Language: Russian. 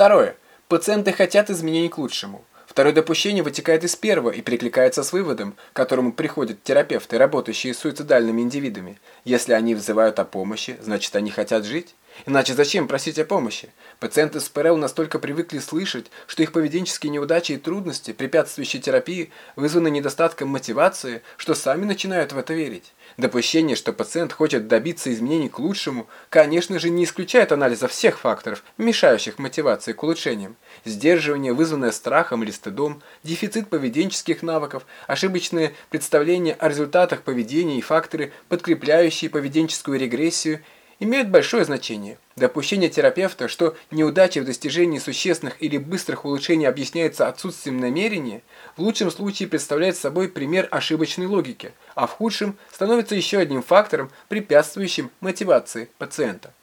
Второе. Пациенты хотят изменений к лучшему. Второе допущение вытекает из первого и перекликается с выводом, к которому приходят терапевты, работающие с суицидальными индивидами. Если они взывают о помощи, значит они хотят жить. Иначе зачем просить о помощи? Пациенты с ПРЛ настолько привыкли слышать, что их поведенческие неудачи и трудности, препятствующие терапии, вызваны недостатком мотивации, что сами начинают в это верить. Допущение, что пациент хочет добиться изменений к лучшему, конечно же, не исключает анализа всех факторов, мешающих мотивации к улучшениям. Сдерживание, вызванное страхом или стыдом, дефицит поведенческих навыков, ошибочные представления о результатах поведения и факторы, подкрепляющие поведенческую регрессию – имеют большое значение. Допущение терапевта, что неудача в достижении существенных или быстрых улучшений объясняется отсутствием намерения, в лучшем случае представляет собой пример ошибочной логики, а в худшем становится еще одним фактором, препятствующим мотивации пациента.